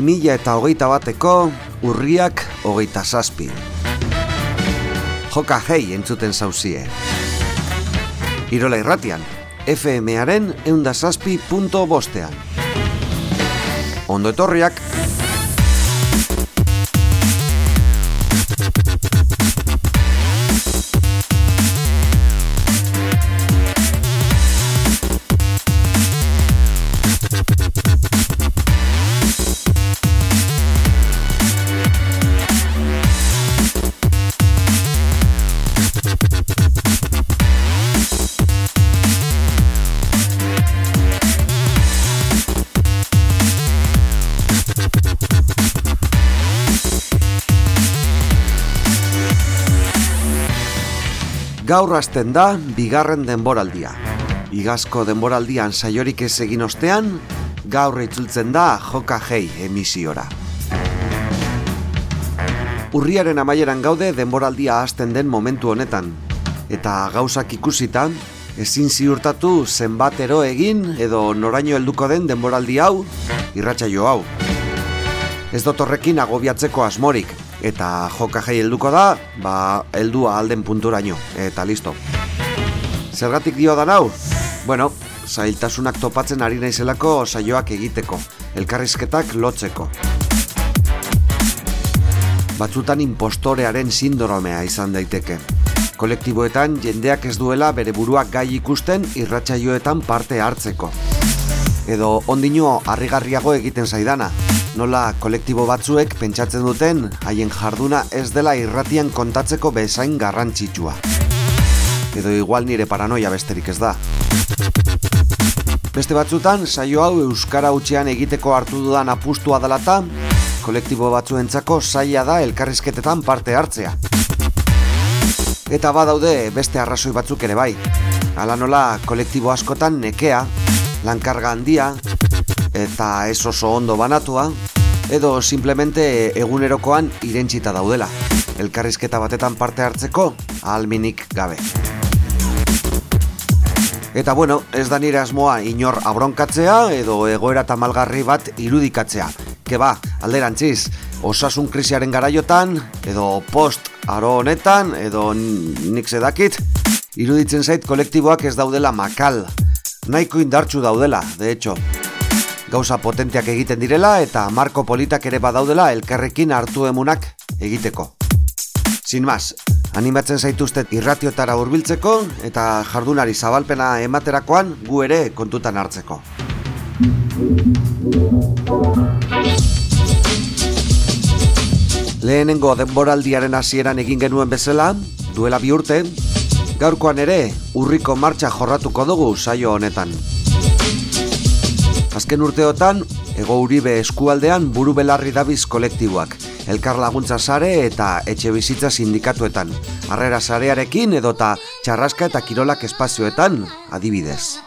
2000 eta hogeita bateko urriak hogeita zazpi. Joka hei entzuten zauzie. Irola irratian, FM-aren eundazazpi punto bostean. Ondo etorriak, Gaur hasten da bigarren denboraldia. Igazko denboraldian saiorik ez egin ostean, gaur itzultzen da joka hei emisiora. Urriaren amaieran gaude denboraldia hasten den momentu honetan. Eta gauzak ikusita, ezin ziurtatu zenbatero egin edo noraino helduko den denboraldi hau, irratsaio hau. Ez dotorrekin agobiatzeko asmorik, eta joka jai helduko da, ba, heldua alden punturaino, eta listo. Zergatik dio da nau? Bueno, zailtasunak topatzen ari naizelako saioak egiteko, elkarrizketak lotzeko. Batzutan impostorearen sindromea izan daiteke. Kolektiboetan jendeak ez duela bere buruak gai ikusten irratsaioetan parte hartzeko. Edo ondino harrigarriago egiten zaidana, nola kolektibo batzuek pentsatzen duten haien jarduna ez dela irratian kontatzeko bezain garrantzitsua. Edo igual nire paranoia besterik ez da. Beste batzutan, saio hau Euskara utxean egiteko hartu dudan apustua dalata, kolektibo batzuentzako saia da elkarrizketetan parte hartzea. Eta badaude beste arrazoi batzuk ere bai. Hala nola kolektibo askotan nekea, lankarga handia, eta ez oso ondo banatua, edo simplemente egunerokoan irentzita daudela. Elkarrizketa batetan parte hartzeko, alminik gabe. Eta bueno, ez da nire asmoa inor abronkatzea edo egoera tamalgarri bat irudikatzea. Ke ba, alderantziz, osasun krisiaren garaiotan, edo post aro honetan, edo nik zedakit, iruditzen zait kolektiboak ez daudela makal. Naiko indartsu daudela, de hecho gauza potenteak egiten direla eta marko politak ere badaudela elkarrekin hartu emunak egiteko. Sin mas, animatzen zaituztet irratiotara hurbiltzeko eta jardunari zabalpena ematerakoan gu ere kontutan hartzeko. Lehenengo denboraldiaren hasieran egin genuen bezala, duela bi urte, gaurkoan ere urriko martxa jorratuko dugu saio honetan. Azken urteotan, ego uribe eskualdean buru belarri dabiz kolektiboak, elkar laguntza sare eta etxe bizitza sindikatuetan, harrera sarearekin edota txarraska eta kirolak espazioetan, adibidez.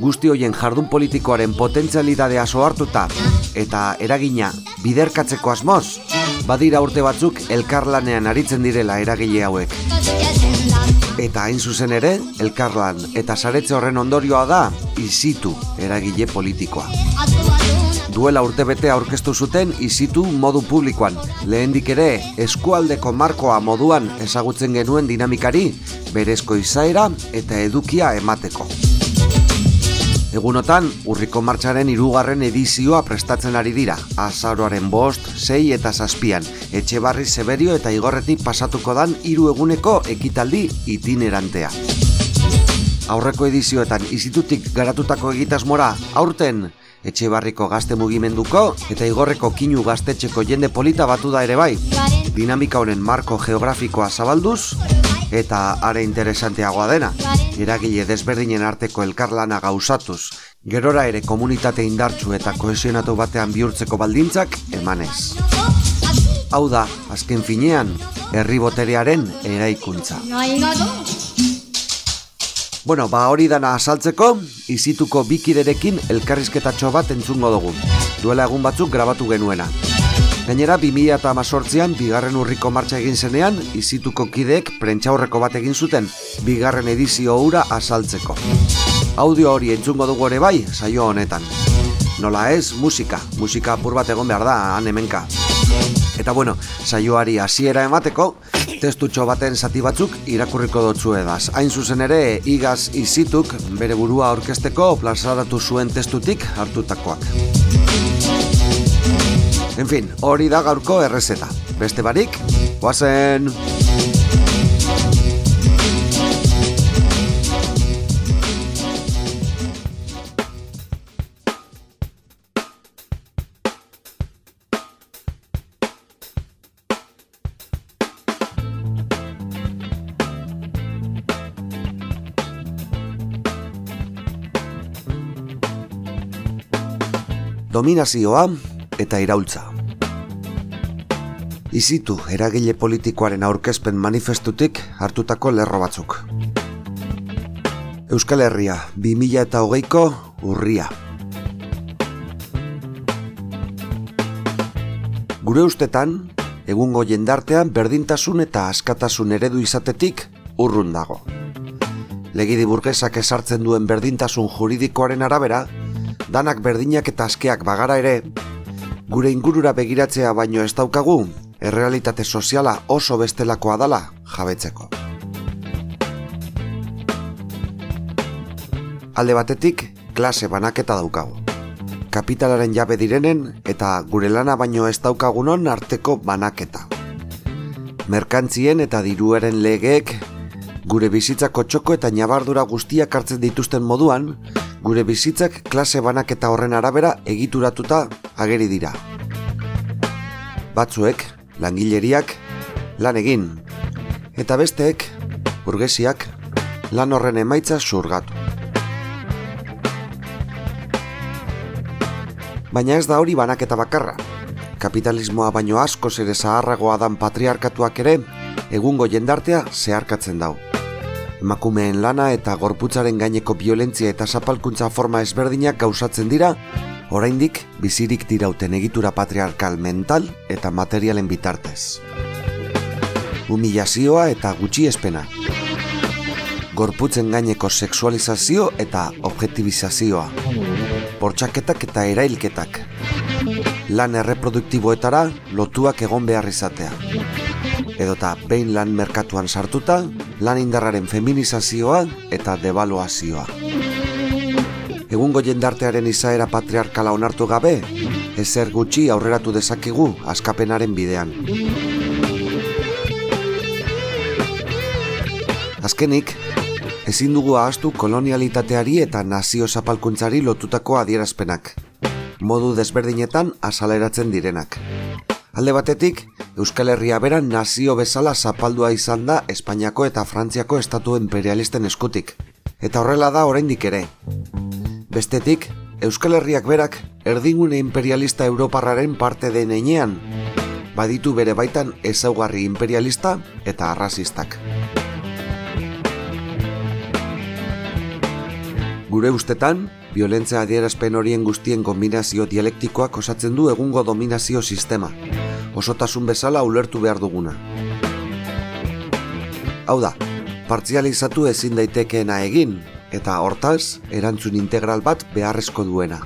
Guzti hoien jardun politikoaren potentzialidadea soartuta eta eragina biderkatzeko asmoz, badira urte batzuk elkarlanean aritzen direla eragile hauek. Eta hain zuzen ere, elkarlan eta saretze horren ondorioa da, izitu eragile politikoa. Duela urtebete aurkeztu zuten izitu modu publikoan, lehendik ere eskualdeko markoa moduan ezagutzen genuen dinamikari, berezko izaera eta edukia emateko. Egunotan, urriko martxaren irugarren edizioa prestatzen ari dira, azaroaren bost, sei eta zazpian, etxe barri zeberio eta igorretik pasatuko dan hiru eguneko ekitaldi itinerantea. Aurreko edizioetan izitutik garatutako egitasmora, aurten, etxe barriko gazte mugimenduko eta igorreko kinu gaztetxeko jende polita batu da ere bai. Dinamika honen marko geografikoa zabalduz, eta are interesanteagoa dena, eragile desberdinen arteko elkarlana gauzatuz, gerora ere komunitate indartsu eta kohesionatu batean bihurtzeko baldintzak emanez. Hau da, azken finean, herri boterearen eraikuntza. Bueno, ba hori dana asaltzeko, izituko bikiderekin elkarrizketatxo bat entzungo dugu. Duela egun batzuk grabatu genuena. Gainera, 2000 eta amazortzian, bigarren urriko martxa egin zenean, izituko kideek prentxaurreko bat egin zuten, bigarren edizio hura asaltzeko. Audio hori entzungo dugu ere bai, saio honetan. Nola ez, musika. Musika apur bat egon behar da, han hemenka. Eta bueno, saioari hasiera emateko, testutxo baten zati batzuk irakurriko dotzu edaz. Hain zuzen ere, igaz izituk bere burua orkesteko plazaratu zuen testutik hartutakoak. En fin, hori da gaurko errezeta. Beste barik, guazen! Dominazioa eta iraultza. Izitu eragile politikoaren aurkezpen manifestutik hartutako lerro batzuk. Euskal Herria, 2000 eta hogeiko urria. Gure ustetan, egungo jendartean berdintasun eta askatasun eredu izatetik urrun dago. Legidi burgesak esartzen duen berdintasun juridikoaren arabera, danak berdinak eta askeak bagara ere, gure ingurura begiratzea baino ez daukagu, errealitate soziala oso bestelakoa dala jabetzeko. Alde batetik, klase banaketa daukagu. Kapitalaren jabe direnen eta gure lana baino ez daukagunon arteko banaketa. Merkantzien eta diruaren legeek gure bizitzako txoko eta nabardura guztiak hartzen dituzten moduan, gure bizitzak klase banaketa horren arabera egituratuta ageri dira. Batzuek, langileriak, lan egin, eta besteek, burgesiak, lan horren emaitza zurgatu. Baina ez da hori banaketa bakarra. Kapitalismoa baino asko ere zaharragoa dan patriarkatuak ere, egungo jendartea zeharkatzen dau emakumeen lana eta gorputzaren gaineko violentzia eta zapalkuntza forma ezberdinak gauzatzen dira, oraindik bizirik dirauten egitura patriarkal mental eta materialen bitartez. Humilazioa eta gutxi espena. Gorputzen gaineko sexualizazio eta objektibizazioa. Portxaketak eta erailketak. Lan erreproduktiboetara lotuak egon behar izatea edota behin lan merkatuan sartuta, lan indarraren feminizazioa eta devaluazioa. Egungo jendartearen izaera patriarkala onartu gabe, ezer gutxi aurreratu dezakegu askapenaren bidean. Azkenik, ezin dugu ahaztu kolonialitateari eta nazio zapalkuntzari lotutako adierazpenak. Modu desberdinetan azaleratzen direnak. Alde batetik, Euskal Herria beran nazio bezala zapaldua izan da Espainiako eta Frantziako estatu imperialisten eskutik. Eta horrela da oraindik ere. Bestetik, Euskal Herriak berak erdingune imperialista Europarraren parte den einean, baditu bere baitan ezaugarri imperialista eta arrazistak. Gure ustetan, violentzia adierazpen horien guztien kombinazio dialektikoak osatzen du egungo dominazio sistema, osotasun bezala ulertu behar duguna. Hau da, partzializatu ezin daitekeena egin, eta hortaz, erantzun integral bat beharrezko duena.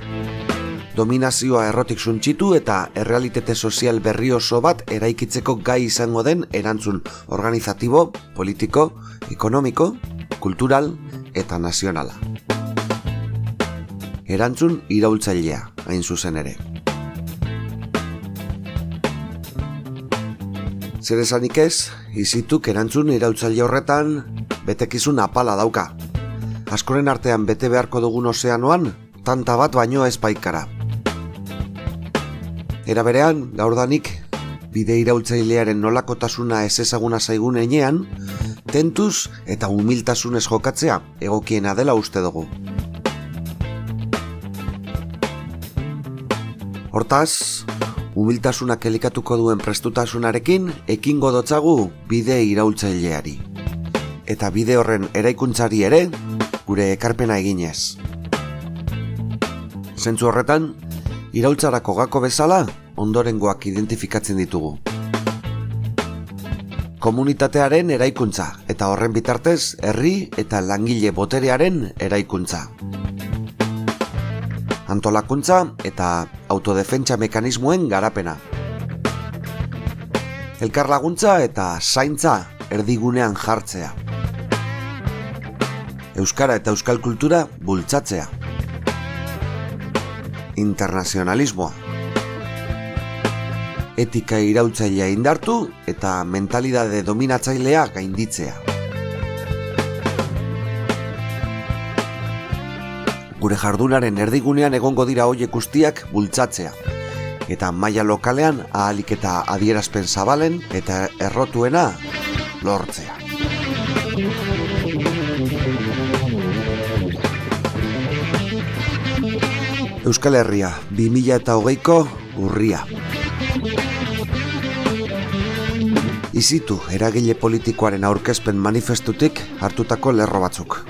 Dominazioa errotik suntxitu eta errealitate sozial berri oso bat eraikitzeko gai izango den erantzun organizatibo, politiko, ekonomiko, kultural eta nazionala erantzun iraultzailea, hain zuzen ere. Zer esanik ez, izituk erantzun iraultzaile horretan, betekizun apala dauka. Askoren artean bete beharko dugun ozeanoan, tanta bat baino ez paikara. Era berean, gaurdanik, bide iraultzailearen nolakotasuna ez ezaguna zaigun enean, tentuz eta humiltasunez jokatzea egokiena dela uste dugu. Hortaz, humiltasunak elikatuko duen prestutasunarekin ekingo dotzagu bide iraultzaileari. Eta bide horren eraikuntzari ere, gure ekarpena eginez. Zentzu horretan, iraultzarako gako bezala, ondorengoak identifikatzen ditugu. Komunitatearen eraikuntza eta horren bitartez herri eta langile boterearen eraikuntza antolakuntza eta autodefentsa mekanismoen garapena. Elkar laguntza eta zaintza erdigunean jartzea. Euskara eta euskal kultura bultzatzea. Internazionalismoa. Etika irautzailea indartu eta mentalidade dominatzailea gainditzea. Gure jardunaren erdigunean egongo dira hoiek guztiak bultzatzea eta maila lokalean ahalik eta adierazpen zabalen eta errotuena lortzea. Euskal Herria, 2000 eta hogeiko urria. Izitu, eragile politikoaren aurkezpen manifestutik hartutako lerro batzuk.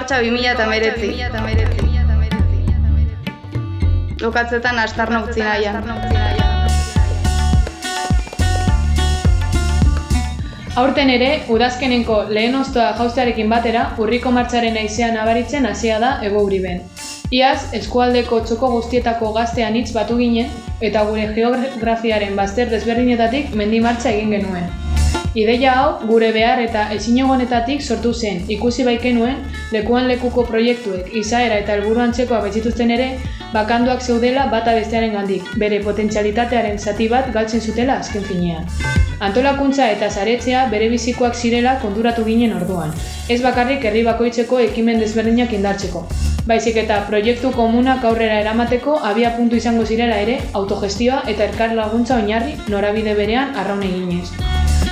Martxa 2000 eta meretzi. Lokatzetan nahian. Aurten ere, udazkenenko lehen oztoa jauzearekin batera, urriko martxaren aizean nabaritzen hasia da ego uriben. Iaz, eskualdeko txoko guztietako gaztean hitz batu ginen, eta gure geografiaren bazter desberdinetatik mendi martxa egin genuen. Ideia hau gure behar eta ezinegonetatik sortu zen, ikusi baikenuen lekuan lekuko proiektuek izaera eta helburu antzekoa baitzituzten ere, bakanduak zeudela bata bestearen gandik, bere potentzialitatearen zati bat galtzen zutela azken finean. Antolakuntza eta zaretzea bere bizikoak zirela konturatu ginen orduan, ez bakarrik herri bakoitzeko ekimen desberdinak indartzeko. Baizik eta proiektu komunak aurrera eramateko abia puntu izango zirela ere autogestioa eta erkar laguntza oinarri norabide berean arraun eginez.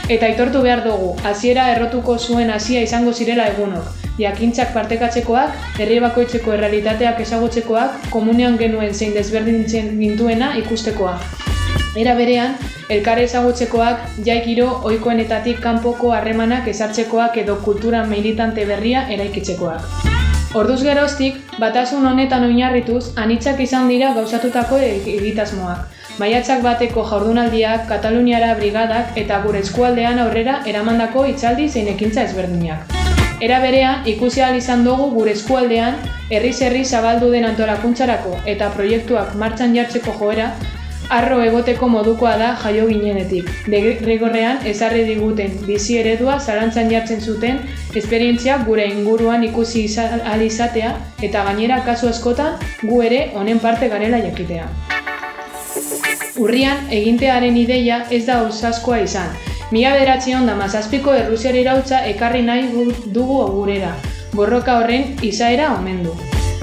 Eta aitortu behar dugu, hasiera errotuko zuen hasia izango zirela egunok. Jakintzak partekatzekoak, herri bakoitzeko errealitateak ezagutzekoak, komunean genuen zein desberdintzen gintuena ikustekoa. Era berean, elkare ezagutzekoak, jaikiro ohikoenetatik kanpoko harremanak ezartzekoak edo kultura militante berria eraikitzekoak. Orduz geroztik, batasun honetan oinarrituz, anitzak izan dira gauzatutako egitasmoak. Maiatzak bateko jaurdunaldiak, Kataluniara brigadak eta gure eskualdean aurrera eramandako itzaldi zein ekintza ezberdinak. Era berean, ikusi izan dugu gure eskualdean, herri-herri zabaldu den antolakuntzarako eta proiektuak martxan jartzeko joera, arro egoteko modukoa da jaio ginenetik. Degregorrean ezarri diguten bizi eredua zalantzan jartzen zuten esperientzia gure inguruan ikusi izatea eta gainera kasu askotan gu ere honen parte garela jakitea. Urrian, egintearen ideia ez da osaskoa izan. Mila bederatzi honda mazazpiko errusiari irautza ekarri nahi dugu gurera. Borroka horren izaera omen du.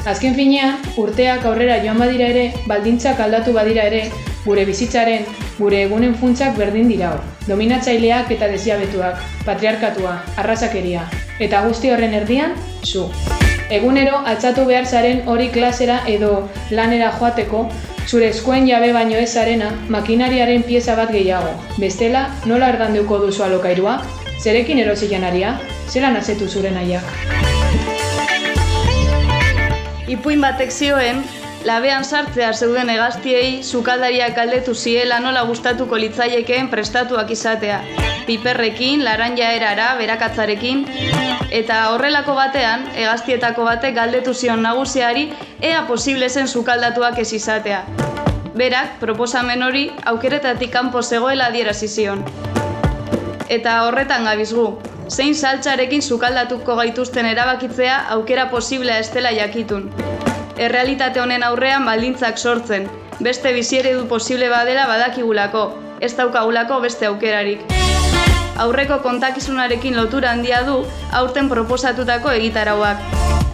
Azken finean, urteak aurrera joan badira ere, baldintzak aldatu badira ere, gure bizitzaren, gure egunen funtsak berdin dira hor. Dominatzaileak eta desiabetuak, patriarkatua, arrasakeria, eta guzti horren erdian, zu. Egunero, altzatu behar zaren hori klasera edo lanera joateko, Zure eskuen jabe baino ez arena, makinariaren pieza bat gehiago. Bestela, nola erdandeuko duzu alokairua? Zerekin erosi janaria? Zela nazetu zure nahiak? Ipuin batek zioen, labean sartzea zeuden egaztiei, sukaldariak aldetu ziela nola gustatuko litzaiekeen prestatuak izatea. Piperrekin, laranja erara, berakatzarekin, eta horrelako batean, egaztietako batek galdetu zion nagusiari, ea posible zen sukaldatuak ez izatea. Berak, proposamen hori, aukeretatik kanpo zegoela adierazi zion. Eta horretan gabizgu, zein saltzarekin sukaldatuko gaituzten erabakitzea aukera posiblea estela jakitun. Errealitate honen aurrean baldintzak sortzen, beste biziere du posible badela badakigulako, ez daukagulako beste aukerarik aurreko kontakizunarekin lotura handia du aurten proposatutako egitarauak.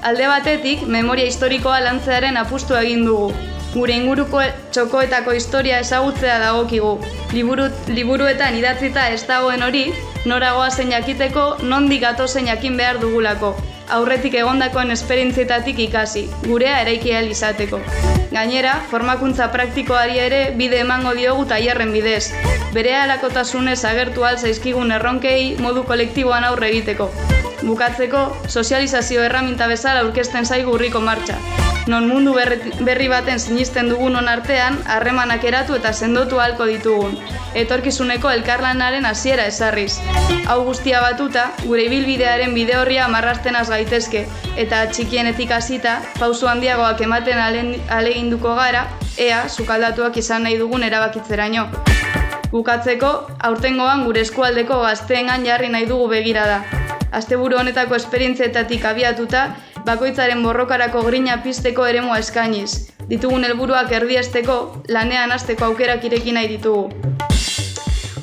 Alde batetik, memoria historikoa lantzearen apustu egin dugu. Gure inguruko txokoetako historia ezagutzea dagokigu. Liburu, liburuetan idatzita ez dagoen hori, noragoa zein jakiteko, nondik gatozen jakin behar dugulako aurretik egondakoen esperientzietatik ikasi, gurea eraiki izateko. Gainera, formakuntza praktikoari ere bide emango diogu tailerren bidez. Bere alakotasunez agertu zaizkigun erronkei modu kolektiboan aurre egiteko. Bukatzeko, sozializazio erraminta bezala aurkezten zaigu urriko martxa non mundu berri baten sinisten dugun on artean, harremanak eratu eta sendotu halko ditugun. Etorkizuneko elkarlanaren hasiera ezarriz. Hau guztia batuta, gure ibilbidearen bide horria amarrasten az gaitezke, eta txikienetik hasita, pausu handiagoak ematen aleginduko gara, ea, sukaldatuak izan nahi dugun erabakitzeraino. Bukatzeko, aurtengoan gure eskualdeko gazteengan jarri nahi dugu begirada. Asteburu honetako esperientzietatik abiatuta, bakoitzaren borrokarako grina pizteko eremua eskainiz. Ditugun helburuak erdiesteko, lanean hasteko aukerak ireki nahi ditugu.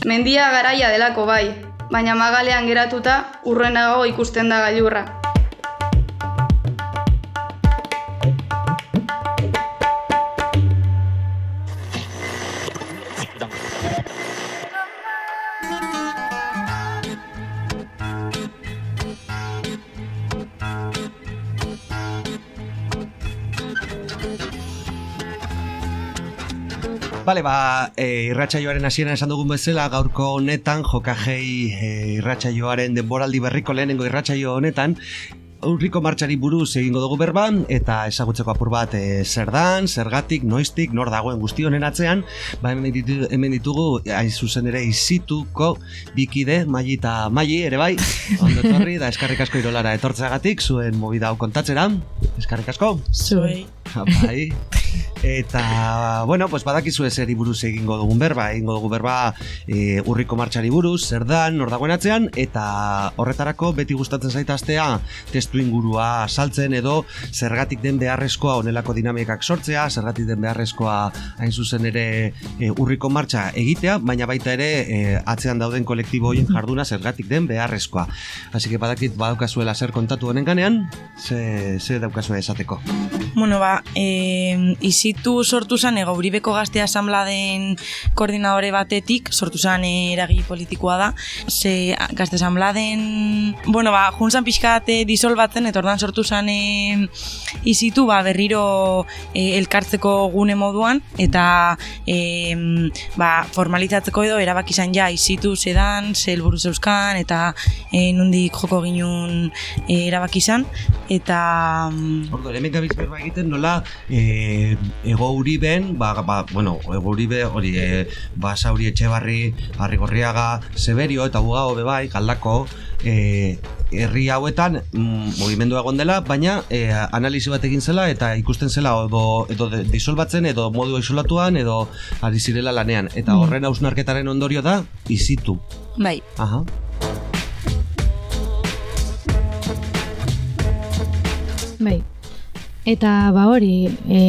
Mendia garaia delako bai, baina magalean geratuta urrenago ikusten da gailurra. Bale, ba, e, irratsaioaren hasieran esan dugun bezala, gaurko honetan, jokajei e, irratsaioaren denboraldi berriko lehenengo irratsaio honetan, Urriko martxari buruz egingo dugu berba eta ezagutzeko apur bat e, zer dan, zergatik, noiztik, nor dagoen guzti honen atzean, ba hemen ditugu, hemen ditugu hain zuzen ere izituko bikide, maili eta maili, ere bai, ondo torri, da eskarrik asko irolara etortzeagatik, zuen movida hau kontatzera, eskarrik asko. Zuei. Bai. Eta, bueno, pues badakizu zer buruz egingo dugun berba, egingo dugu berba e, urriko martxari buruz, zer dan, nor dagoen atzean, eta horretarako beti gustatzen zaita astea testu ingurua saltzen edo zergatik den beharrezkoa onelako dinamikak sortzea, zergatik den beharrezkoa hain zuzen ere e, urriko martxa egitea, baina baita ere e, atzean dauden kolektibo horien jarduna zergatik den beharrezkoa. Así que badakit badaukazuela zer kontatu honen ganean, ze, ze daukazue esateko. Bueno, ba, e, izitu sortu zen ego uribeko gazte asambladen koordinadore batetik, sortu zen eragi politikoa da, ze gazte asambladen, bueno, ba, juntzan pixkate disolbatzen, eta ordan sortu zen e, izitu, ba, berriro e, elkartzeko gune moduan, eta e, ba, formalizatzeko edo erabaki izan ja izitu zedan, ze helburu zeuzkan, eta e, nundik joko ginun e, erabaki izan, eta... Ordo, hemen gabiz berba egiten nola e, ego uriben, ba, ba, bueno, ego uribe, hori, e, ba, sauri etxe barri, barri gorriaga, severio eta bugao bebai, galdako, e, herri hauetan mm, mugimendu egon dela, baina e, analizi bat egin zela eta ikusten zela edo, edo disolbatzen edo modu isolatuan edo ari zirela lanean. Eta mm. horren hausnarketaren ondorio da, izitu. Bai. Aha. Bai. Eta ba hori, e,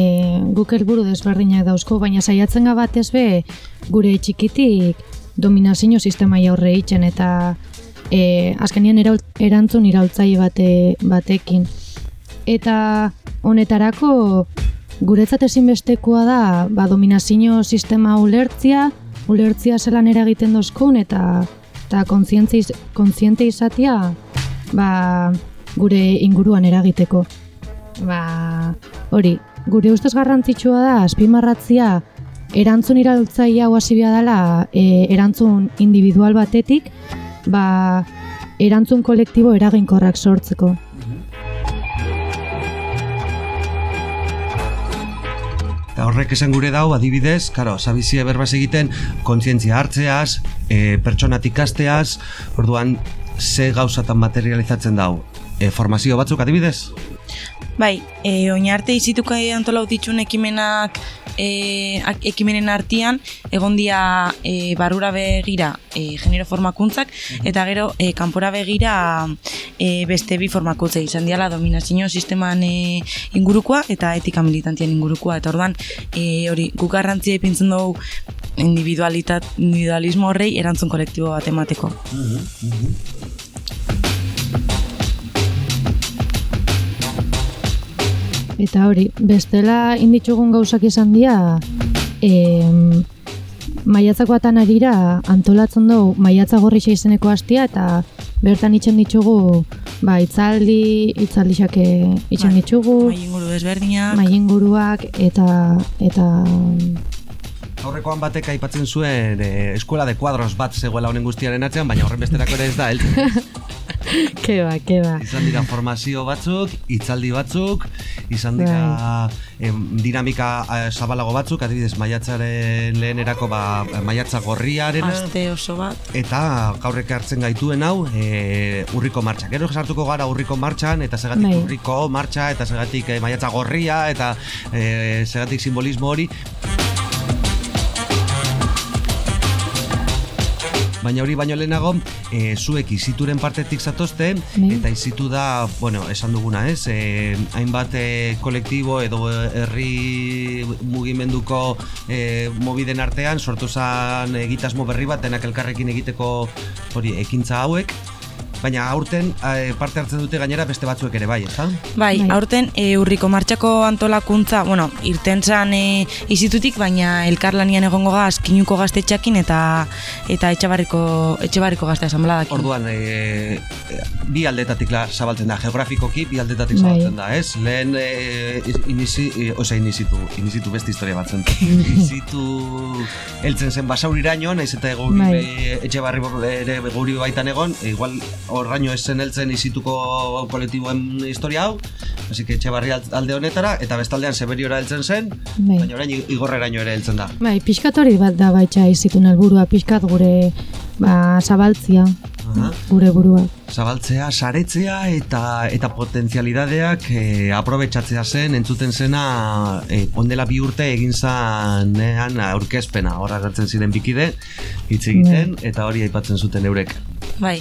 guk helburu desberdinak dauzko, baina saiatzen ga batez be gure txikitik dominazio sistema aurre itzen eta e, azkenien erantzun iraultzaile bate, batekin. Eta honetarako guretzat ezinbestekoa da ba, dominazio sistema ulertzia, ulertzia zelan eragiten dozkun eta eta kontziente izatea ba, gure inguruan eragiteko. Ba, hori, gure ustez garrantzitsua da azpimarratzia erantzun iraultzaile hau hasi dela e, erantzun individual batetik, ba, erantzun kolektibo eraginkorrak sortzeko. Eta horrek esan gure dau, adibidez, karo, sabizie berbaz egiten, kontzientzia hartzeaz, e, pertsonatik asteaz, orduan, ze gauzatan materializatzen dau. E, formazio batzuk adibidez? Bai, e, oinarte izituko antolautitxun ekimenak e, ekimenen artean egon dia e, barura begira e, genero formakuntzak eta gero e, kanpora begira e, beste bi formakuntza izan diala dominazio sisteman e, ingurukoa eta etika militantien ingurukoa. Eta orduan e, hori guk garrantzia ipintzen dugu individualitat, individualismo horrei erantzun kolektibo bat emateko. Eta hori, bestela inditzugun gauzak izan dira, e, maiatzako atan arira antolatzen dugu maiatza gorri izeneko hastia eta bertan itxen ditugu ba, itzaldi, itzaldi xake itxen bai, ditugu. Mai inguruak eta... eta Aurrekoan batek aipatzen zuen e, eskuela de kuadros bat zegoela honen guztiaren atzean, baina horren besterako ere ez da, heltzen. Keba, keba. Izan dira formazio batzuk, hitzaldi batzuk, izan dira bai. em, dinamika eh, zabalago batzuk, adibidez maiatzaren lehenerako ba, maiatza gorriaren. Aste oso bat. Eta gaurrek hartzen gaituen hau e, urriko martxa. Gero sartuko gara urriko martxan, eta segatik bai. urriko martxa, eta segatik e, maiatza gorria, eta e, segatik simbolismo hori. Baina hori baino lehenago e, zuek izituren partetik zatozte bai. eta izitu da, bueno, esan duguna ez e, hainbat e, kolektibo edo herri mugimenduko e, mobiden artean sortu zan egitasmo berri bat denak elkarrekin egiteko hori ekintza hauek Baina aurten e, parte hartzen dute gainera beste batzuek ere bai, ezta? Bai, bai. aurten e, urriko martxako antolakuntza, bueno, irten zan e, izitutik, baina elkarlanian egongo gaz, kinuko gaztetxakin eta eta etxabarriko, etxabarriko gazte asambladak. Orduan, e, bi aldetatik la, zabaltzen da, geografikoki bi aldetatik bai. zabaltzen da, ez? Lehen, e, inizi, e, oza, inizitu, inizitu beste historia batzen. inizitu eltzen zen basauriraino, naiz eta ego bai. etxabarri ere guri baitan egon, e, igual horraino esen heltzen izituko kolektiboen historia hau, hasi que etxebarri alde honetara, eta bestaldean seberiora heltzen zen, bai. baina orain igorreraino ere heltzen da. Bai, pixkat hori bat da baitxa izitun helburua pixkat gure ba, zabaltzia. Aha. gure burua. Zabaltzea, saretzea eta eta potentzialidadeak e, aprobetsatzea zen entzuten zena e, ondela bi urte egin zanean aurkezpena horra gertzen ziren bikide hitz egiten eta hori aipatzen zuten eurek. Bai,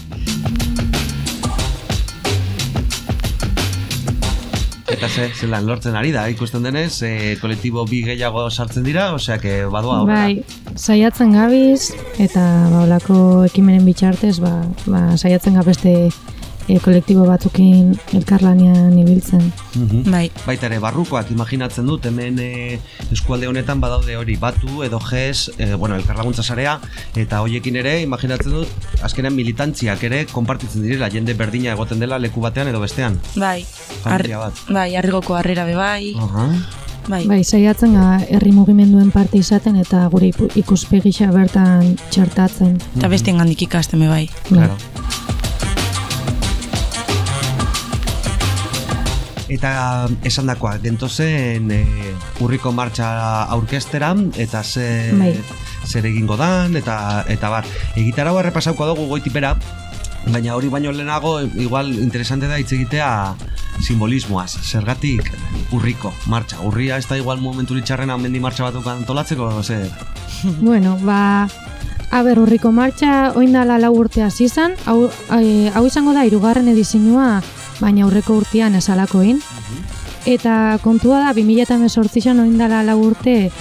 Eta ze, zelan lortzen ari da, ikusten denez, e, kolektibo bi gehiago sartzen dira, osea, que badua aurrera. Bai, saiatzen gabiz, eta ba, olako ekimenen bitxartez, ba, ba, saiatzen gabeste e, kolektibo batzukin elkarlanean ibiltzen. Mhm. bai, Baita ere, barrukoak imaginatzen dut, hemen e, eskualde honetan badaude hori batu edo jes, e, bueno, elkarlaguntza sarea, eta hoiekin ere, imaginatzen dut, azkenean militantziak ere konpartitzen direla, jende berdina egoten dela leku batean edo bestean. bai. Familia bat. bai, arrigoko harrera be bai, Aha. bai. Bai, saiatzen ga herri mugimenduen parte izaten eta gure ikuspegisa bertan txartatzen. Eta beste gandik ikasten bai. Claro. Eta esan dakoa, gentozen e, urriko martxa aurkesteran, eta ze, Bai. zer egingo dan, eta, eta bar. Egitarau errepasauko dugu goitipera, baina hori baino lehenago, igual interesante da hitz egitea simbolismoaz, zergatik urriko martxa. Urria ez da igual momentu litxarrena mendi martxa batuk antolatzeko, zer? Bueno, ba, aber urriko martxa oindala lau urte hasi izan, hau, eh, hau izango da hirugarren edizioa, baina aurreko urtean esalakoin. Eta kontua da, 2018an oindala lau urte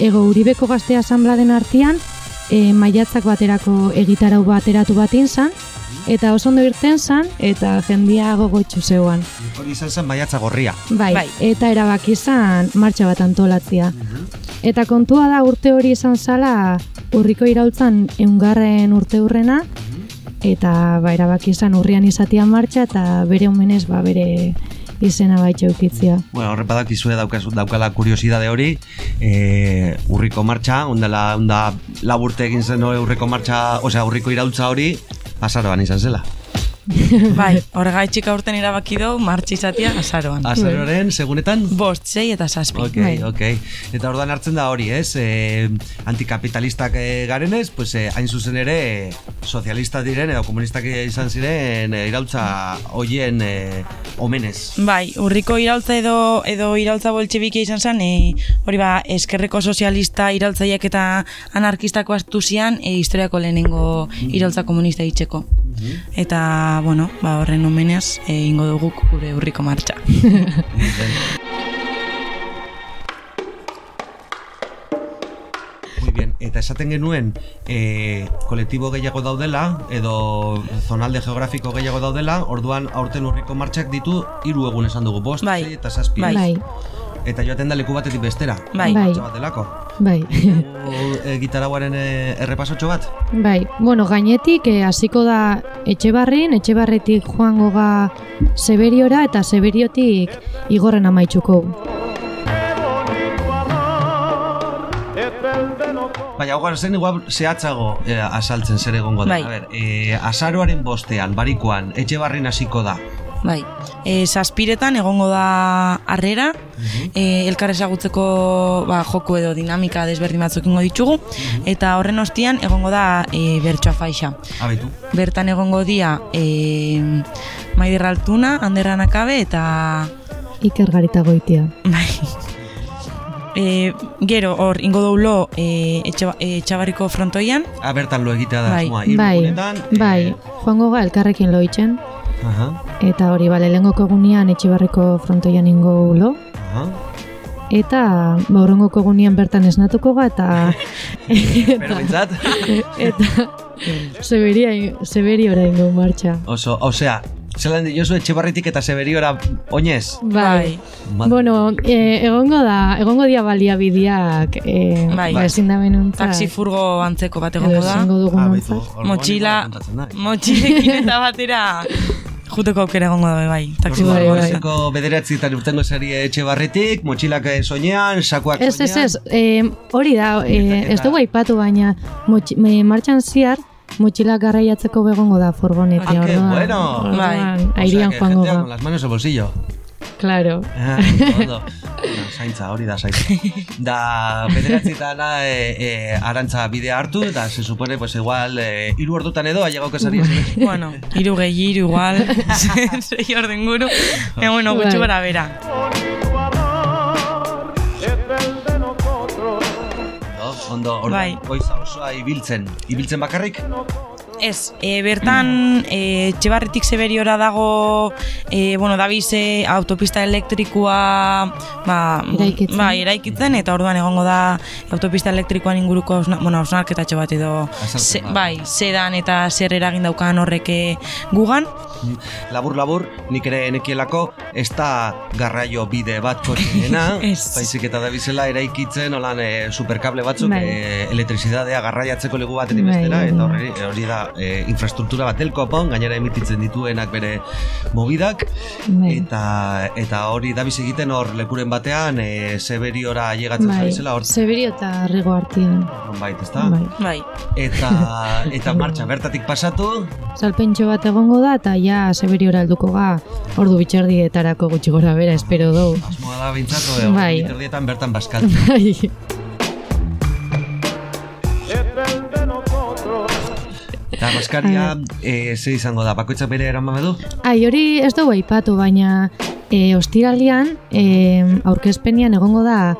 ego uribeko gazte asanbladen artean, e, maiatzak baterako egitarau bateratu batin zan, eta oso ondo irten zan, eta jendia gogoitxu zeuan. Hori izan zen maiatza gorria. Bai, Bai. eta erabaki izan martxa bat antolatzea. Eta kontua da urte hori izan zala urriko iraultzan eungarren urte hurrena, eta ba, erabaki izan urrian izatia martxa, eta bere omenez ba, bere izena baitxa eukitzia. Bueno, horre badakizue daukazu daukala kuriosidade hori, e, urriko martxa, ondela onda laburte egin zen hori urriko martxa, osea urriko iraultza hori, azaroan izan zela. Bai, horregaitxik aurten erabaki dugu martxa izatea azaroan. Azaroaren, segunetan? Bost, sei eta zazpi. Ok, Bai. ok. Eta orduan hartzen da hori, ez? E, antikapitalistak e, garenez, pues, e, hain zuzen ere e, sozialistak diren edo komunistak izan ziren e, iraultza hoien e, omenez. Bai, urriko iraultza edo edo iraultza boltxebikia izan zen, e, hori ba, eskerreko sozialista iraultzaiek eta anarkistako astu zian, e, historiako lehenengo iraultza komunista itxeko. Eta, bueno, ba, horren omenez, e, ingo dugu gure urriko martxa. Muy bien. Eta esaten genuen e, kolektibo gehiago daudela edo zonalde geografiko gehiago daudela, orduan aurten urriko martxak ditu hiru egun esan dugu, bost, Bai. eta zazpi. Bai. Bai, Eta joaten da leku batetik bestera. Bai. Bai. Bat delako. bai. e, gitarauaren e, errepasotxo bat? Bai, bueno, gainetik eh, hasiko da Etxebarrin, Etxebarretik joango ga Seberiora eta Seberiotik Igorren amaitzuko. Baina, hau zen igual zehatzago e, azaltzen zer egongo da. Bai. A ber, e, azaroaren bostean, barikoan, etxe barrin hasiko da. Bai, e, zazpiretan egongo da harrera, e, elkar ezagutzeko ba, joko edo dinamika desberdin batzuk ingo ditugu, eta horren ostian egongo da e, bertsoa faixa. Abetu. Bertan egongo dia e, Maider Altuna, Anderra Nakabe eta Iker garita goitia. bai. E, gero hor ingo doulo e, etxaba, e, etxabarriko frontoian, A bertan lo egitea da, Bai. hiru Bai, egunetan, e, bai, joango ga elkarrekin loitzen, Aha, eta hori bale lehengoko egunean Etxebarriko frontoian ingo ulo, aha. eta ba, hurrengoko egunean bertan esnatuko ga, eta Pero bintzat, eta Seberia, Seberiora ingo martxa. oso, osea, zelan diozu etxe barritik eta seberiora oinez? Bai. Madre. Bueno, eh, egongo da, egongo dia baliabideak, eh, Bai. ba, ezin da benuntzat. taxi furgo antzeko bat egongo da. ezingo dugu orduan Motxila, da. motxilekin eta batera juteko aukera egongo dabe bai, taxi Bai, furgo bai. Goizeko bederatzi eta urtengo sari etxe barritik, motxilak eh, soinean, sakoak Ez, ez, soinean. ez, eh, hori da, eh, ez dugu aipatu baina motxi, me, martxan ziar, motxilak garraiatzeko begongo da furgonetia, Ah, qué orduan, bueno. orduan Bai. Airian joango con las manos en el bolsillo. Claro. Ah, ondo. No, zaintza, hori da zaintza. Da, bederatzitan e, e, arantza bidea hartu, eta se supone, pues igual, e, iru ordutan edo, ailegok esari ez. Bueno, iru gehi, iru igual, sei orden guru. E, bueno, gutxu Bai. gara bera. Ondo, orduan, Bai. goiza osoa ibiltzen. Ibiltzen bakarrik? Ez, e, bertan e, Txebarritik Seberiora dago e, bueno, dabize autopista elektrikoa ba, Eraikitzen. Ba, eraikitzen eta orduan egongo da autopista elektrikoan inguruko osna, bueno, osnarketatxo bat edo Azalpen ze, bat. bai, zedan eta zer eragin daukan horreke gugan Labur labur, nik ere enekielako, ez da garraio bide bat kotxinena, Ez. baizik eta da bizela eraikitzen holan e, superkable batzuk Bai. e, elektrizidadea garraiatzeko legu batetik Bai, bestera, hori eta da. hori, hori da e, infrastruktura bat delkopon, gainera emititzen dituenak bere mobidak, Bai. eta eta hori da biz egiten hor lekuren batean e, Seberiora llegatzen Bai, zabizela hor Severio eta Rigo artian. bait, ezta? Bai. Bai, Eta, eta martxa bertatik pasatu, Salpentxo bat egongo da eta ja Severiora helduko ga ordu bitxerdietarako gutxi gora bera espero dugu. asmoa da bintzatu, e, Bai. erdietan bertan baskaltzen. Bai. Eta baskaria, e, ze izango da, bakoitzak bere eraman du? Ai, hori ez dugu aipatu, baina e, ostiralian e, aurkezpenian egongo da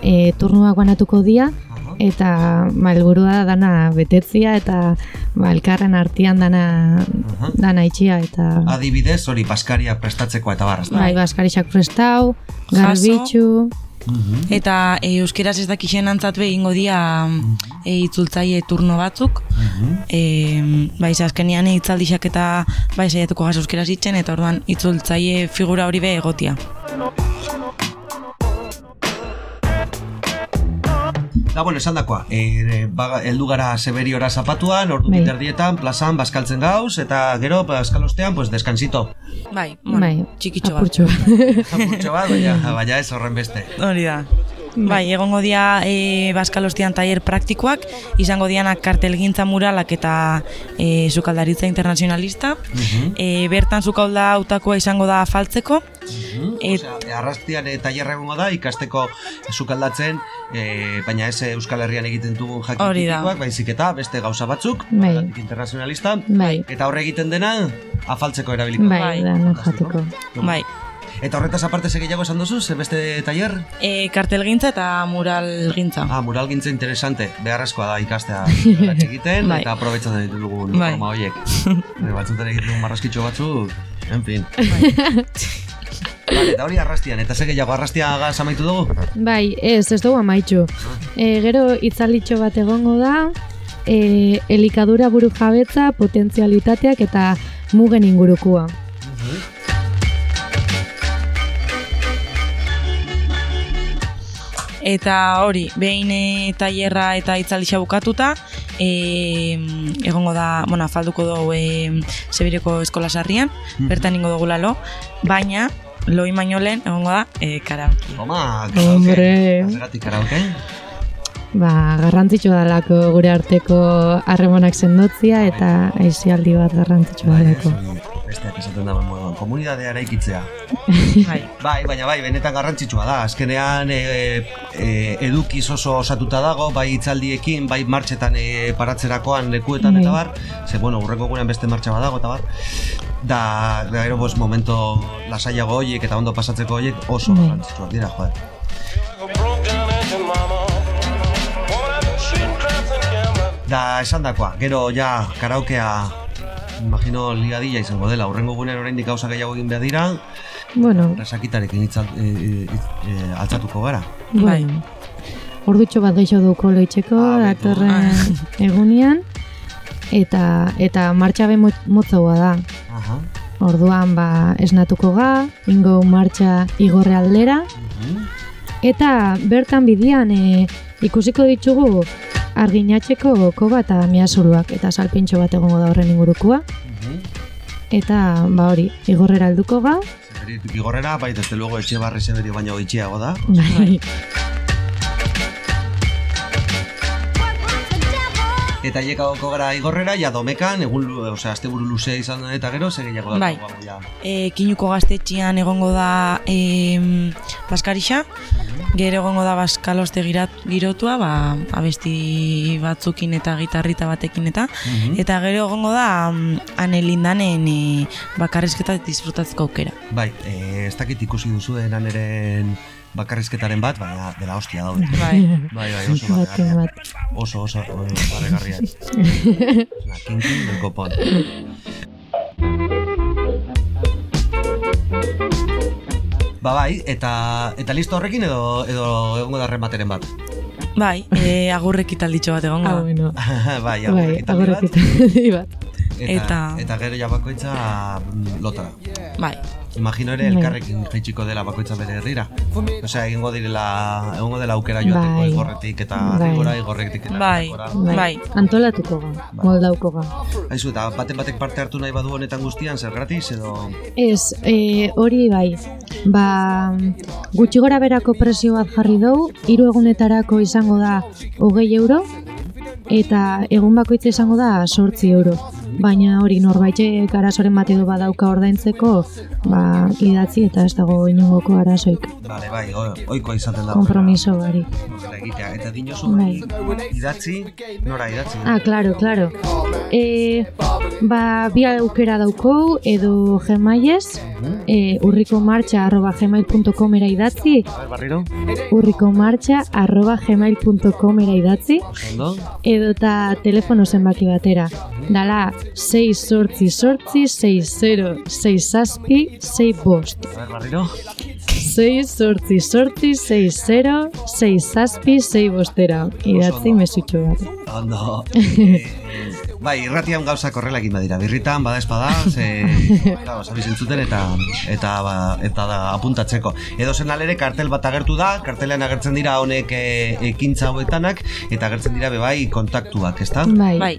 e, turnuak banatuko dia, eta ba, da dana betetzia eta ba, elkarren artean dana, dana itxia eta Adibidez, hori baskaria prestatzeko eta barra. bai, baskarixak prestau, garbitxu, eta e, euskeraz ez dakixen antzat be egingo dia e, itzultzaile turno batzuk. E, bai, ze azkenean hitzaldixak eta bai, saiatuko gas euskeraz itzen eta orduan itzultzaile figura hori be egotia. Da, bueno, esan dakoa, e, baga, eldu gara Seberiora zapatuan, ordu Bai. biterdietan, plazan, baskaltzen gauz, eta gero, baskalostean, pues, deskansito. Bai, bueno, bai, txikitxo bat. apurtxo bat. Apurtxo bat, baina, baina ez horren beste. Hori da. Bai, egongo dia e, Baskalostian tailer praktikoak, izango dianak kartelgintza muralak eta e, sukaldaritza internazionalista. e, bertan sukalda hautakoa izango da afaltzeko. Et- Osea, arrastian e, tailerra egongo da, ikasteko sukaldatzen, e, baina ez eh, Euskal Herrian egiten dugun jakin Hori da. tipikoak, baizik eta beste gauza batzuk, Bai. internazionalista, Bai, eta horre egiten dena, afaltzeko erabiliko. bai, Bai. Bai, Eta horretaz aparte ze gehiago esan duzu, ze beste tailer? e, kartelgintza eta muralgintza. Ah, muralgintza interesante, beharrezkoa da ikastea egiten, Bai. eta aprobetsatzen ditugun Bai. forma horiek. Bai, Batzutan egiten dugun marraskitxo batzuk, en fin. Vale, eta hori arrastian, eta ze gehiago arrastia gaz amaitu dugu? Bai, ez, ez dugu amaitxu. E, gero itzalitxo bat egongo da, e, elikadura buru jabetza, potentzialitateak eta mugen ingurukua. Eta hori, behin e, tailerra eta itzalixa bukatuta, e, egongo da, bueno, afalduko dugu e, Sebireko eskola sarrian, bertan ingo dugu lalo, baina, loi baino lehen, egongo da, e, karaoke. Toma, Hombre. Zeratik karaoke. Ba, garrantzitsua dalako gure arteko harremanak sendotzia eta aizialdi bat garrantzitsua dalako. Besteak esaten da moduan, komunitatea eraikitzea. Bai. Bai, baina bai, benetan garrantzitsua da. Azkenean e, e, edukiz oso osatuta dago, bai hitzaldiekin, bai martxetan e, paratzerakoan lekuetan eta Bai. bar. Ze, bueno, urrengo gurean beste martxa badago eta bar. Da, da gero, pues, momento lasaiago horiek eta ondo pasatzeko horiek oso Bai. garrantzitsuak dira, joder. Da, esan dakoa, gero ja karaokea imagino liadilla izango dela, urrengo gunean oraindik gauza gehiago egin behar dira, Bueno, Resakitarekin itzal, e, e, e, altzatuko gara. Bai. bueno. Ordutxo bat geixo duko loitzeko, Ah, datorren egunean, eta eta martxa be motzoa da. Aha. Orduan ba esnatuko ga, ingo martxa igorre aldera, Mhm. eta bertan bidian e, ikusiko ditugu arginatxeko koba eta miazuruak eta salpintxo bat egongo da horren ingurukua. Mhm. Eta ba hori, igorrera alduko ga, igorrera, bai, desde luego etxe barri zeberio baino itxiago da. bai, Eta hiekagoko gara igorrera, ja domekan, egun, osea, azte buru luzea izan da eta gero, zer gehiago da. Bai. E, kinuko gaztetxian egongo da e, Baskarixa, gero egongo da Baskaloste girat, girotua, ba, abesti batzukin eta gitarrita batekin eta, eta gero egongo da mm, anelindanen e, bakarrizketa disfrutatzeko aukera. Bai, e, ez dakit ikusi duzu denaneren bakarrizketaren bat, baina dela hostia daude. Bai. Bai, bai, oso barregarria. bat. Oso, oso, oso barregarria. La kinkin del kopon. Ba bai, eta, eta listo horrekin edo, edo egongo da remateren bat. Bai, e, agurrek italditxo bat egongo Ah, bueno. bai, Bai, bai, agorrak bat, bat. eta, eta- eta gero ja bakoitza mm, lotara. Bai, Imagino ere Bai. elkarrekin jaitsiko dela bakoitza bere herrira. Osea, egingo direla, egongo dela aukera joateko Bai. igorretik eta Bai. rigora, igorretik eta Bai. rigora. Bai. Antolatuko ga, moldauko ga. Aizu, eta baten batek parte hartu nahi badu honetan guztian, zer gratis edo... Ez, e, hori bai, ba, gutxi gora berako presio bat jarri dugu, hiru egunetarako izango da hogei euro, eta egun bakoitza izango da sortzi euro. Baina hori norbaitek arazoren bat edo badauka ordaintzeko, ba, idatzi eta ez dago inungoko arazoik. Bale, bai, oikoa izaten da. Kompromiso bari. Egitea, eta dinosu Bai. idatzi, nora idatzi? Ah, claro, claro. E, ba, bi aukera daukou edo gemaiez, e, urrikomartxa arroba gmail.com era idatzi, A ber, barriro, urrikomartxa arroba gmail.com era idatzi, ondo. edota telefono zenbaki batera. Dala 6 sortzi sortzi 6 0 6 zazpi 6 bost. A ber, barriro. 6 sortzi sortzi 6 0 6 zazpi 6 bostera. Idatzi mesutxo bat. Ondo. Eh, bai, irratian gauzak horrela egin badira. Birritan, bada espada, ze... Claro, sabiz entzuten eta eta ba, eta da apuntatzeko. Edo zen alere kartel bat agertu da, kartelean agertzen dira honek e, ekintza hauetanak, eta agertzen dira bebai kontaktuak, ezta? Bai. bai.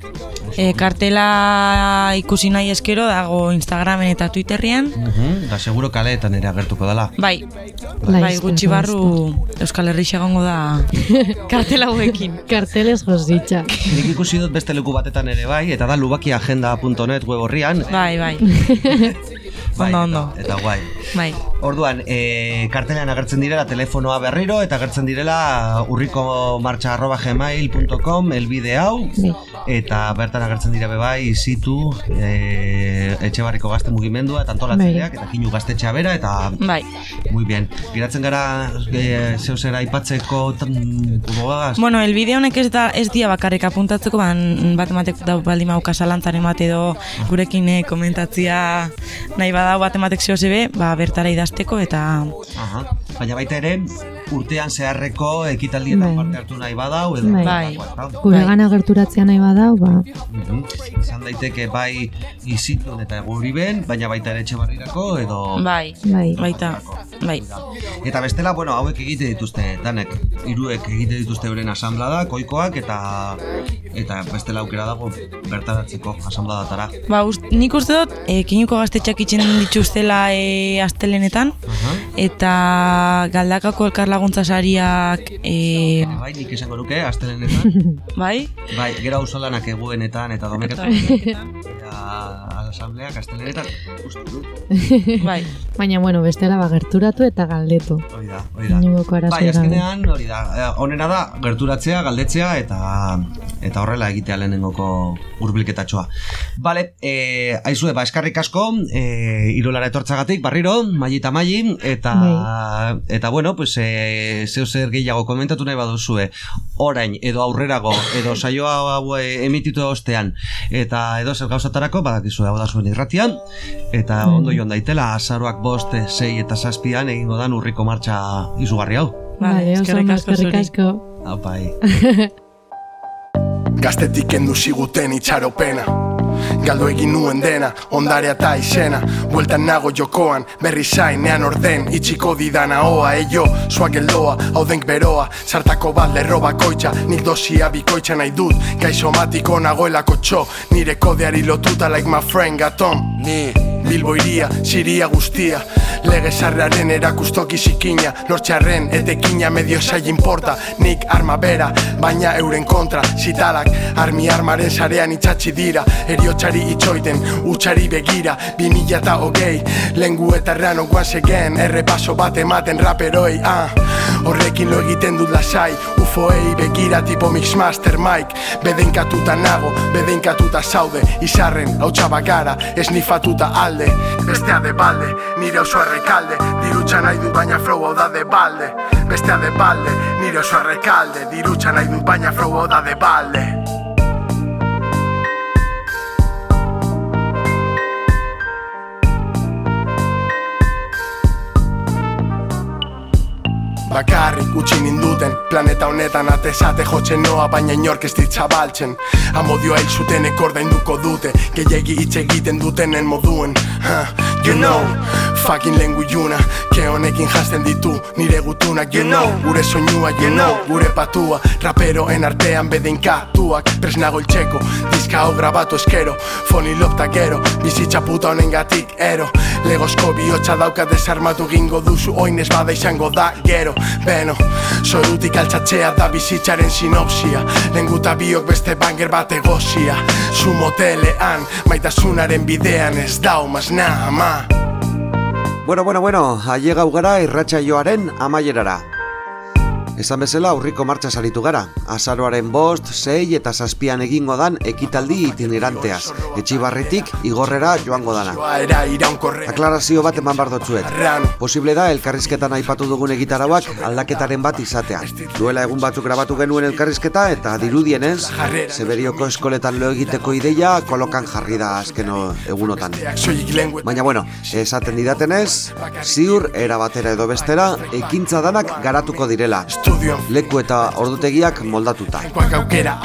E, kartela ikusi nahi eskero dago Instagramen eta Twitterrian. Mhm, da seguro kaleetan ere agertuko dela. Bai, Bai, bai, gutxi espero, barru Euskal Herri egongo da kartela hauekin. Karteles gozitxa. Nik ikusi dut beste leku batetan ere bai, eta da lubakiagenda.net web horrian. Bai, bai, Bai, ondo, eta- ondo. Eta guai. bai. Orduan, e, kartelean agertzen direla telefonoa berriro eta agertzen direla urrikomartxa.gmail.com elbide hau Bai. eta bertan agertzen dira bebai izitu e, etxe barriko gazte mugimendua eta antolatzaileak eta kinu gaztetxea bera eta Bai. muy bien. Giratzen gara e, zeu aipatzeko como bagaz? Bueno, el bideo honek ez da ez dia bakarrik apuntatzeko, ban bat ematek da baldin mauka zalantzaren bat edo gurekin eh, komentatzia nahi badau bat ematek zeo zebe, ba, bertara idazteko eta Aha. Baina baita ere, urtean zeharreko ekitaldietan Bai. parte hartu nahi badau edo Bai. Bai. Gure Bai. gana gerturatzea nahi badau, ba. Izan daiteke bai izitun eta guriben, baina baita ere etxe barrirako edo... bai, bai. baita, bai. Eta bestela, bueno, hauek egite dituzte, danek, hiruek egite dituzte euren asamblada, koikoak, eta eta bestela aukera dago bertaratzeko asambladatara. Ba, ust, nik uste dut, e, kinuko gaztetxak itxen dituztela e, astelenetan, Aha. eta galdakako elkarlaguntza sariak, e, Bai, nik esango nuke, astelenetan, bai, bai, gero auzolanak eguenetan eta domeketan, eta asambleak astelenetan, uste dut, bai, Baina, bueno, bestela ba, gerturatu eta galdetu. hori da, hori da. Bai, azkenean, hori da, eh, onena da, gerturatzea, galdetzea, eta eta horrela egitea lehenengoko hurbilketatxoa. Bale, e, aizue, ba, eskarrik asko, e, irolara etortzagatik, barriro, maili eta maili, eta, Bai. eta bueno, pues, e, zeu zer gehiago komentatu nahi baduzue, orain, edo aurrerago, edo saioa hau emititu ostean, eta edo zer gauzatarako, badakizue hau da zuen irratian, eta Mm. ondo joan daitela, azaroak bost, sei eta zazpian egingo dan urriko martxa izugarri hau. Vale, eskerrik asko eskerrik asko. Apai. Gaztetik kendu ziguten itxaropena Galdo egin nuen dena, ondarea eta izena. Bueltan nago jokoan, berri zainean orden. Itxiko didana hoa, eio, suak eldoa Hau denk beroa, sartako bat lerro bakoitza Nik dosia bikoitza nahi dut. Gaixomatiko nagoelako txo Nire kodeari lotuta like my friend gaton Ni. Bilbo iria, siria guztia. Lege sarrearen erakustoki zikina Lortxarren etekina medio sai importa. Nik arma bera, baina euren kontra. Zitalak, armi armaren sarean itxatzi dira Eriotxari itxoiten, utxari begira Bi mila eta hogei, lengu eta erran oguan segen Errepaso bat ematen raperoi, ah. Horrekin lo egiten dut lasai Ufoei begira tipo Mixmaster Mike. Bedenkatuta nago, bedenkatuta zaude Izarren, hau txabakara, esnifatuta alde. Bestea de balde, nire oso errekalde Dirutxa nahi dut baina flow hau da de balde. Bestea de balde, nire oso errekalde Dirutxa nahi dut baina flow hau da de balde Bakarrik utzi ninduten Planeta honetan atezate jotzen noa Baina inork ez ditzabaltzen Amodioa hil zuten ekordainduko dute Gehiagi hitz egiten dutenen moduen. Huh, You know, fucking lengu juna Ke honekin jazten ditu nire gutunak You know, gure soinua You know, gure patua Raperoen artean bedeinkatuak Presnago iltxeko, diska hau grabatu eskero. Foni lopta gero, bizitza puta honen gatik ero. Legozko bihotza dauka desarmatu gingo duzu Oinez bada izango da gero. Beno, zorutik altxatxea da bizitzaren sinopsia. Lenguta biok beste banger bat egozia Zu motelean, maitasunaren bidean ez dau mas na ama Bueno, bueno, bueno, ailegau gara irratsaioaren amaierara. Esan bezala aurriko martxa saritu gara. Azaroaren bost, sei eta zazpian egingo dan ekitaldi itineranteaz. Etxibarritik igorrera joango dana. Aklarazio bat eman bardotzuet. Posible da elkarrizketan aipatu dugun egitarauak aldaketaren bat izatea. Duela egun batzuk grabatu genuen elkarrizketa eta dirudienez, Zeberioko eskoletan lo egiteko ideia kolokan jarri da azkeno egunotan. Baina bueno, esaten didatenez, ziur era batera edo bestera ekintza danak garatuko direla. Leku eta ordutegiak moldatuta.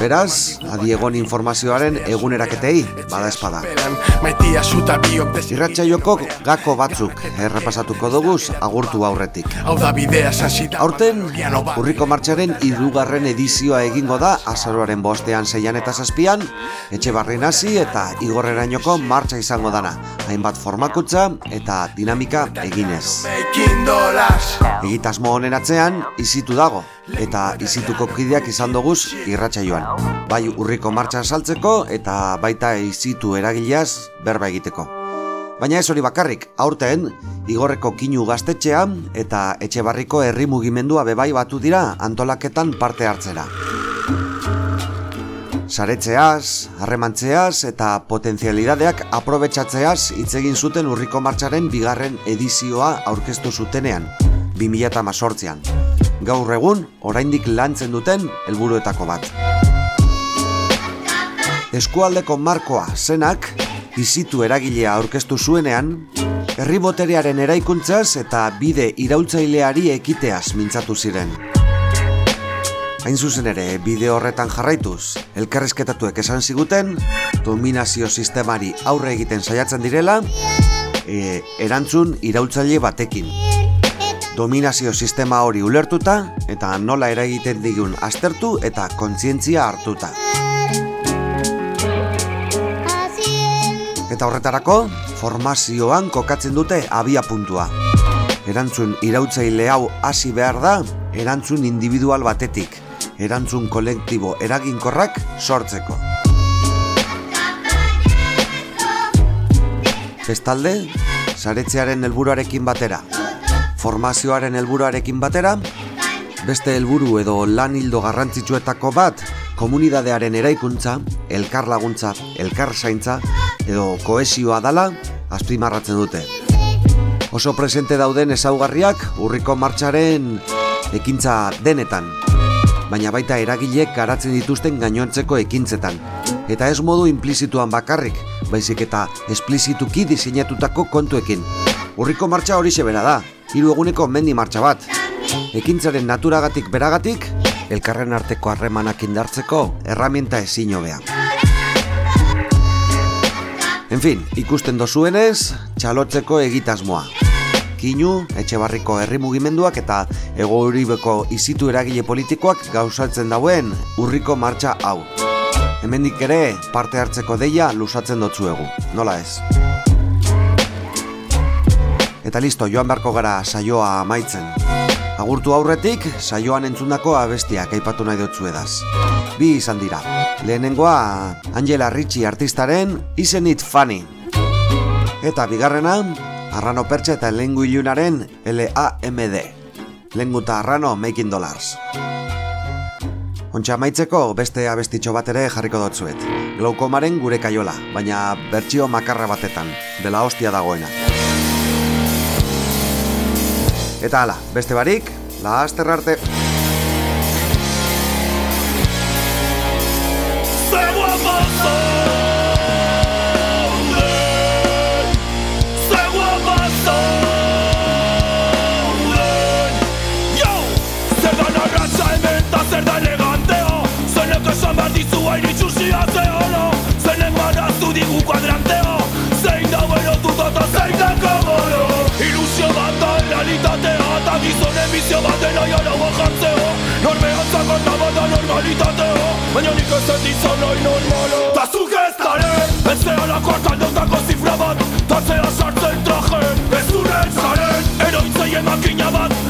Beraz, adiegon informazioaren eguneraketei, bada espada. Pelan, maitia zuta biok desi Irratxaioko gako batzuk errepasatuko duguz agurtu aurretik. Da Aurten, urriko martxaren hirugarren edizioa egingo da azaroaren bostean zeian eta zazpian, etxe barri hasi eta igorrerainoko martxa izango dana, hainbat formakutza eta dinamika eginez. Egitasmo honen atzean, izitu dago, eta izituko kideak izan doguz irratsaioan. Bai urriko martxa saltzeko eta baita izitu eragileaz berba egiteko. Baina ez hori bakarrik, aurten, igorreko kinu gaztetxea eta etxe barriko herri mugimendua bebai batu dira antolaketan parte hartzera. Saretzeaz, harremantzeaz eta potentzialidadeak aprobetxatzeaz hitz egin zuten urriko martxaren bigarren edizioa aurkeztu zutenean, 2018an. Gaur egun, oraindik lantzen duten helburuetako bat. Eskualdeko markoa zenak, izitu eragilea aurkeztu zuenean, herri boterearen eraikuntzaz eta bide iraultzaileari ekiteaz mintzatu ziren. Hain zuzen ere, bide horretan jarraituz, elkarrizketatuek esan ziguten, dominazio sistemari aurre egiten saiatzen direla, e, erantzun iraultzaile batekin. Dominazio sistema hori ulertuta eta nola eragiten digun aztertu eta kontzientzia hartuta. Eta horretarako, formazioan kokatzen dute abia puntua. Erantzun irautzaile hau hasi behar da, erantzun individual batetik, erantzun kolektibo eraginkorrak sortzeko. Bestalde, saretzearen helburuarekin batera, formazioaren helburuarekin batera, beste helburu edo lan hildo garrantzitsuetako bat, komunidadearen eraikuntza, elkar laguntza, elkar zaintza edo koesioa dala azpimarratzen dute. Oso presente dauden ezaugarriak urriko martxaren ekintza denetan, baina baita eragilek garatzen dituzten gainontzeko ekintzetan. Eta ez modu implizituan bakarrik, baizik eta esplizituki diseinatutako kontuekin. Urriko martxa hori bera da, hiru eguneko mendi martxa bat. Ekintzaren naturagatik beragatik, elkarren arteko harremanak indartzeko erramienta ezin hobea. En fin, ikusten dozuenez, txalotzeko egitasmoa. Kinu, etxebarriko herri mugimenduak eta ego uribeko izitu eragile politikoak gauzatzen dauen urriko martxa hau. Hemendik ere parte hartzeko deia lusatzen dotzuegu, nola ez? Eta listo, joan beharko gara saioa amaitzen. Agurtu aurretik, saioan entzundako abestiak aipatu nahi dutzu edaz. Bi izan dira. Lehenengoa, Angela Ritchie artistaren Isn't It Funny. Eta bigarrena, Arrano Pertxe eta Lengu Ilunaren LAMD. Lengu eta Arrano Making Dollars. Ontsa maitzeko beste abestitxo bat ere jarriko dotzuet. Glaukomaren gure kaiola, baina bertsio makarra batetan, dela hostia dagoena. Eta hala, beste barik, la arte. Zer da eleganteo Zenek esan behar dizu hain itxusia zehono Zenek maraztu digu kuadranteo da realitatea Eta gizonen bizio bat dela jara bajantzeo Normean zakon da bat da normalitatea Baina nik ez ez izan nahi normalo Ta zuk ez daren Ez zehalako hartan zifra bat Ta sartzen trajen Ez duren zaren Eroitzei emakina bat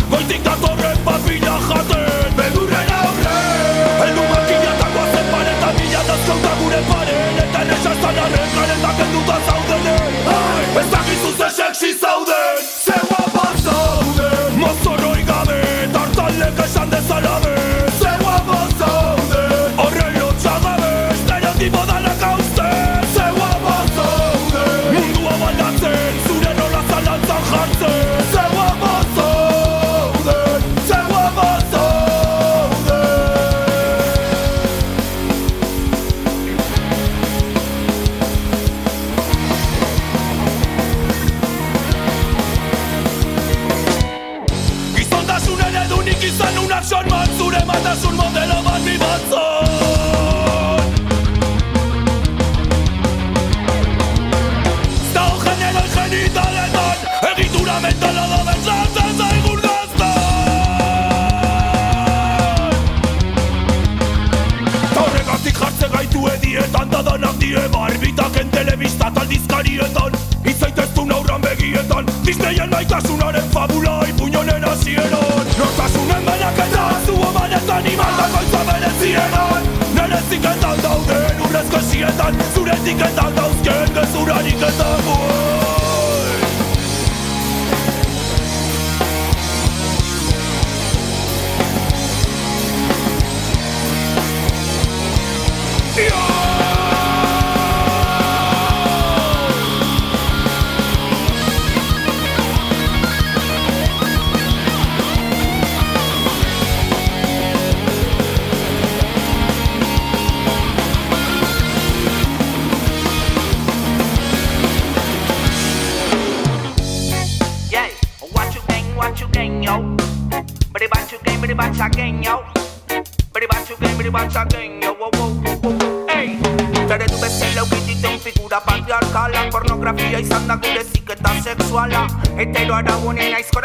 Pornografia izan da gure